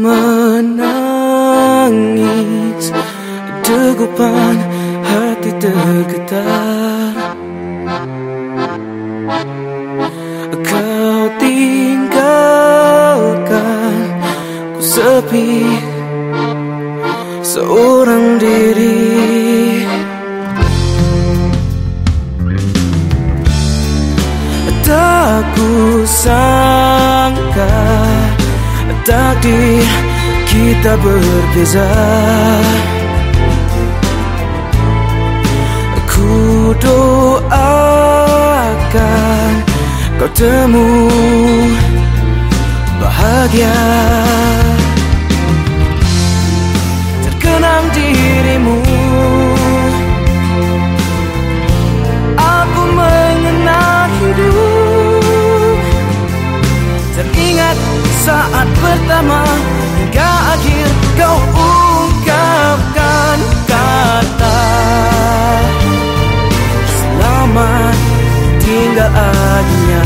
Menangis Degupan hati tergetar. Kau tinggalkan Ku sepi. Seorang diri. Tak ku takdir kita berbeza. Ku doakan kau temu bahagia hingga akhir kau ungkapkan kata. Selamat tinggal adanya